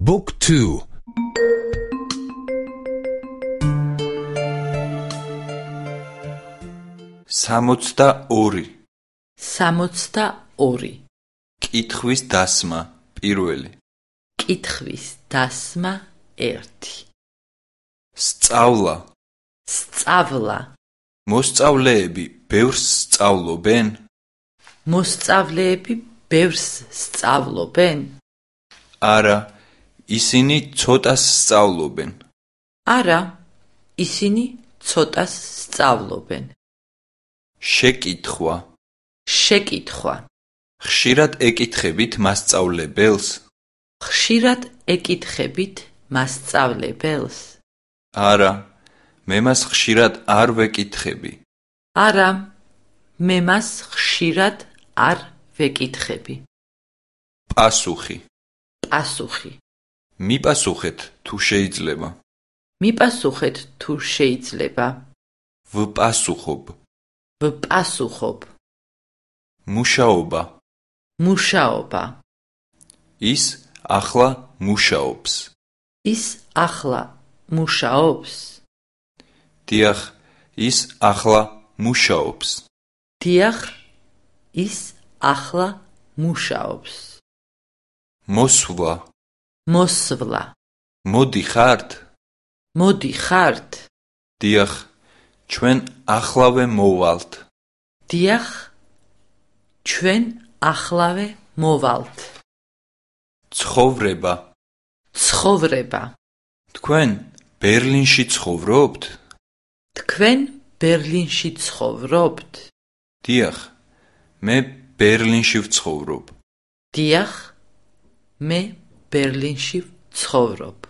Book 2 62 62 კითხვის დასმა პირველი. კითხვის დასმა 1 სწავლა. სწავლა. მოსწავლეები ბევრს სწავლობენ. მოსწავლეები ბევრს სწავლობენ. არა ისინი ცოტას სწავლობენ. არა ისინი ცოტას სწავლობენ. შეკითხვა. შეკითხვა. ხშირად ეკითხებით მასწავლებელს. ხშირად ეკითხებით მასწავლებელს. არა მე მას ხშირად არ ვეკითხები. არა მე მას ხშირად არ ვეკითხები. პასუხი. პასუხი მიპასუხეთ თუ შეიძლება. მიპასუხეთ თუ შეიძლება. ვპასუხობ. ვპასუხობ. მუშაობა. მუშაობა. ის ახლა მუშაობს. ის ახლა მუშაობს. დიახ ის ახლა მუშაობს. დიახ ის ახლა მუშაობს. მოსვლა მოსვლა. მოდი ხართ. მოდი ხართ. დიახ ჩვენ ახლავე მოვალთ. დიახ ჩვენ ახლავე მოვალთ. ცხოვრება. ცხოვრება. თქვენ ბერლინში ცხოვრობთ? თქვენ ბერლინში ცხოვრობთ. დიახ მე ბერლინში ვცხოვრობ. დიახ მე ბერლინში ვცხოვრობ